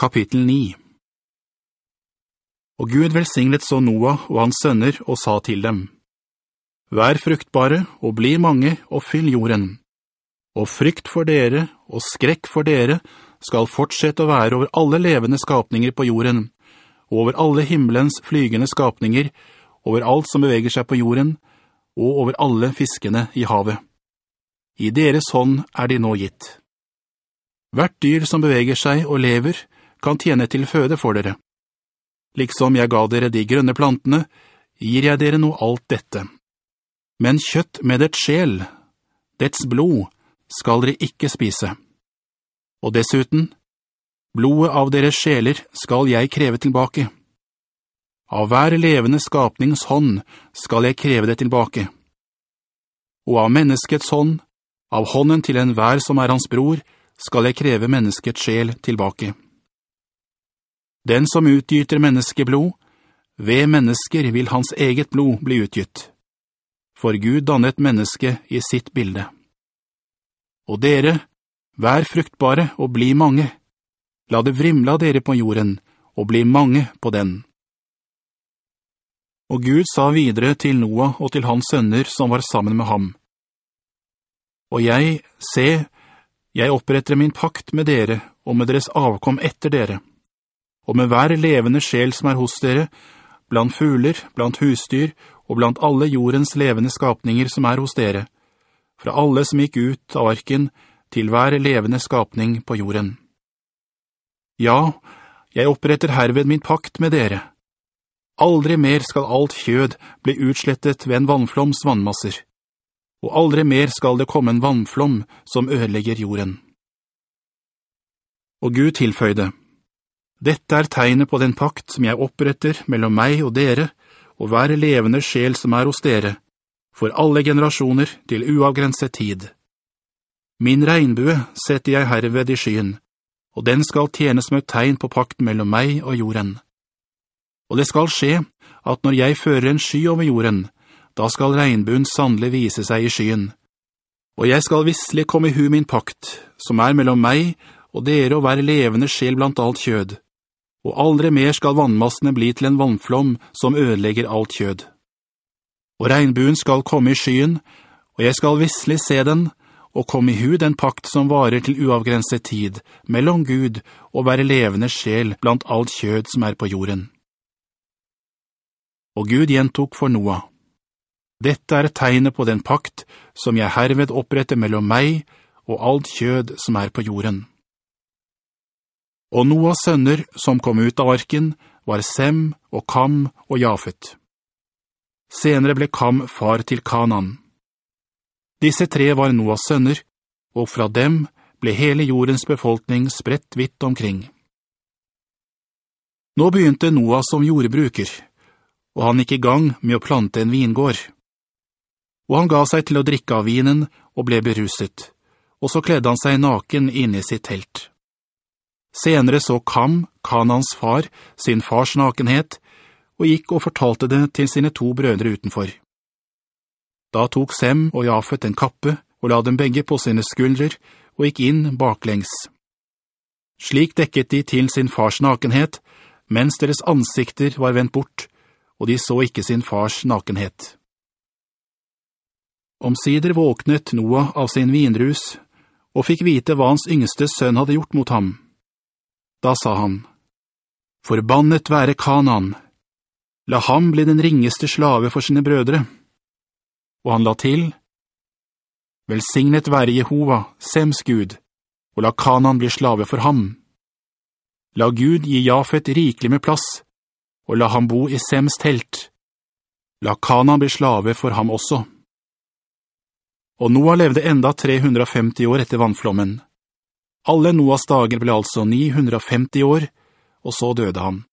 Kapittel 9 Og Gud velsignet så Noah og hans sønner og sa til dem, Vær fruktbare og bli mange og fyll jorden. Og frykt for dere og skrekk for dere skal fortsette å være over alle levende skapninger på jorden, og over alle himmelens flygende skapninger, over alt som beveger seg på jorden, og over alle fiskene i havet. I deres hånd er de nå gitt. Hvert dyr som beveger seg og lever, kan tjene til føde for dere. Liksom jeg ga dere de grønne plantene, gir jeg dere nå alt dette. Men kjøtt med dets sjel, dets blod, skal dere ikke spise. Og dessuten, blodet av deres sjeler skal jeg kreve tilbake. Av hver levende skapnings hånd skal jeg kreve det tilbake. Og av menneskets hånd, av hånden til en hver som er hans bror, skal jeg kreve menneskets sjel tilbake. Den som utgyter menneskeblod, ved mennesker vil hans eget blod bli utgytt. For Gud dannet menneske i sitt bilde. Og dere, vær fruktbare og bli mange. La det vrimla dere på jorden, og bli mange på den. Og Gud sa videre til Noah og til hans sønner som var sammen med ham. Og jeg, se, jeg oppretter min pakt med dere og med deres avkom etter dere og med hver levende sjel som er hos dere, blant fugler, blant husdyr og blant alle jordens levende skapninger som er hos dere, fra alle som gikk ut av arken til hver levende skapning på jorden. Ja, jeg oppretter herved min pakt med dere. Aldri mer skal alt kjød bli utslettet ved en vannfloms vannmasser, og aldri mer skal det komme en vannflom som ødelegger jorden. Og Gud tilføyde, dette er tegnet på den pakt som jeg oppretter mellom meg og dere, og hver levende sjel som er hos dere, for alle generasjoner til uavgrenset tid. Min regnbue setter jeg herved i skyen, og den skal tjene som et tegn på pakten mellom meg og jorden. Og det skal skje at når jeg fører en sky over jorden, da skal regnbuen sannelig vise seg i skyen. Og jeg skal visselig komme i hu min pakt, som er mellom meg og dere og hver levende sjel blant alt kjød og aldri mer skal vannmassene bli til en vannflom som ødelegger alt kjød. Og regnbuen skal komme i skyen, og jeg skal visselig se den, og komme i hu den pakt som varer til uavgrenset tid, mellom Gud og være levende sjel blant alt kjød som er på jorden. Og Gud gjentok for Noah. Dette er tegnet på den pakt som jeg herved oppretter mellom meg og alt kjød som er på jorden. Og Noahs sønner som kom ut av arken var Sem og Kam og Jafet. Senere ble Kam far til Kanan. Disse tre var Noahs sønner, og fra dem ble hele jordens befolkning spredt vidt omkring. Nå begynte Noah som jordbruker, og han gikk i gang med å plante en vingård. Og han ga seg til å drikke av vinen og ble beruset, og så kledde han seg naken inne i sitt telt. Senere så Kam, Kanans far, sin fars nakenhet, og gikk og fortalte det til sine to brødre utenfor. Da tok Sem og Jafet en kappe og la dem begge på sine skuldrer og gikk inn baklengs. Slik dekket de til sin fars nakenhet, mens deres ansikter var vendt bort, og de så ikke sin fars nakenhet. Omsider våknet Noah av sin vinrus, og fikk vite hva hans yngste sønn hadde gjort mot ham. Da sa han, «Forbannet være Kanan! La ham bli den ringeste slave for sine brødre!» Og han la til, «Velsignet være Jehova, Sems Gud, og la Kanan bli slave for ham. La Gud gi Jafet rikelig med plass, og la ham bo i Sems telt. La Kanan bli slave for ham også.» Og Noah levde enda 350 år etter vannflommen. Alle Noas dager ble altså 950 år, og så døde han.